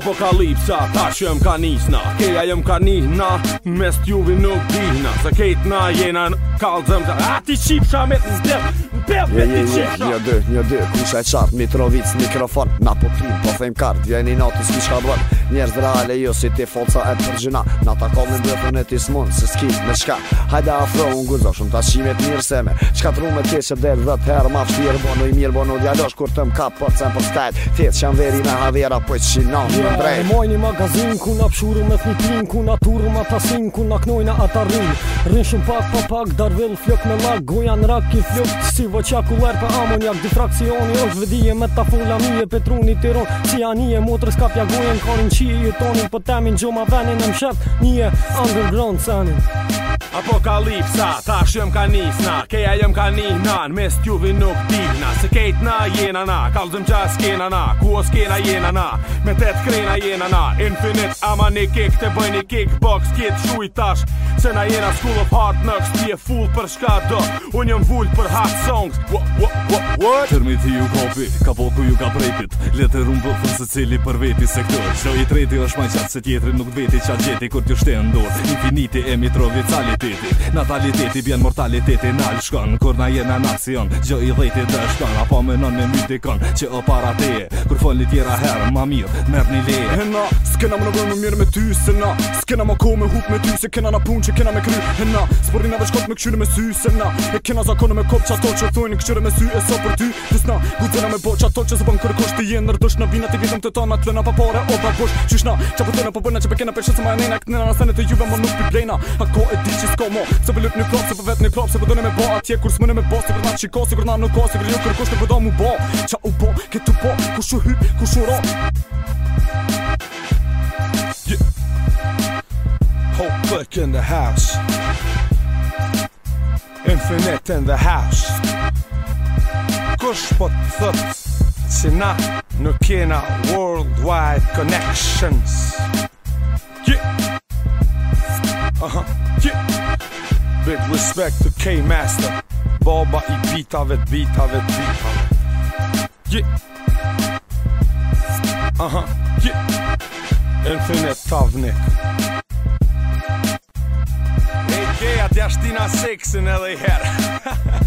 apokalipsa Ta që jëm ka nisna, keja jëm ka nina Mes t'juvi nuk dihna Se kejt na jena në kalë zëmë A ti qip sha me të zdem Një, një, një, një, dë, një, dë, kusha e qartë, mitrovic, mikrofon Na po krim, po thejmë kartë, vjen i natës mi shka bërë Njerë dhe reale jo si ti foca e përgjina Na ta komi më dërën e tis mund, se s'ki me qka Hajde afro, unë guzo, shumë ta qimet mirë se me Qka të rumë e që delë dhe të herë ma fshirë Bo i mirë, bo në dja dosh, kur të më kapë për cënë për stajt Tjetë që më veri me havera, po i qinon, Në mojnë i magazin ku në pëshurë me thnitin ku në turë më tasin ku në knojnë atë rrinë shumë pak pa pak darvel flok me lak goja në rak i flok Si vë qa ku lërë për amonjak di është vëdije me ta petruni të ronë Si anije motrës ka pja gojnë në karin i tonin për po temin gjoma venin e mshet, një e angër Apokalipsa, ta shëm ka nisna Keja jëm ka nina, në mes t'juvi nuk tivna Se kejt na jena na, kalzëm qa skena na Ku o skena jena na, me tret krena jena na Infinite ama një kik, të bëj një kik box shu shuj tash, se na jena school of hard knocks Ti e full për shka do, unë jëm vull për hot songs What, what, what, what? Termiti ju kopi, ka boku ju ka prejpit Letër unë bëfën se cili për veti sektor Shoj i treti është majqat se tjetri nuk veti qa gjeti Kur t'ju shte ndor, infiniti e mitrovi realiteti Nataliteti bjen mortaliteti nalëshkon Kur na jena nacion, gjo i dhejti dëshkon Apo menon me mytikon, që o para teje Kur fol një tjera herë, ma mirë, mërë një leje He na, s'kena më në bërë më mirë me ty Se na, s'kena më ko me hup me ty Se kena na pun që kena me kry He na, s'por një në veçkot me këshyre me sy Se na, e kena zakonu me kop që ato që thujnë Këshyre me sy e so për ty Tisna, gudzena me bo që ato që zëbën kërkosht Ti jenë nërdësh në vina ti vidëm të tona Tlena pa pare o pa që po të në po bëna që pe po kena pe shesë ma e nejna Këtë nëna na sene të juve më nuk pi blejna Ako e ti që s'ko mo Se për lëp një klop, se për vetë një klop, se për dënë me bo Atje kur s'mëne me bo, se për na qiko, se për na nuk o Se për një kërkush të përdo mu bo Qa u bo, ke tu bo, ku hy hyp, ro yeah. Whole click in the house Infinite in the house Kush po të thëtë Si na nuk kena worldwide connections Yeah uh Yeah. Big respect to K-Master. Baba i bit av ett bit av ett bit av ett. Yeah. Aha, yeah. Infinite Tavnik. Ej, att jag stinar sexen eller här.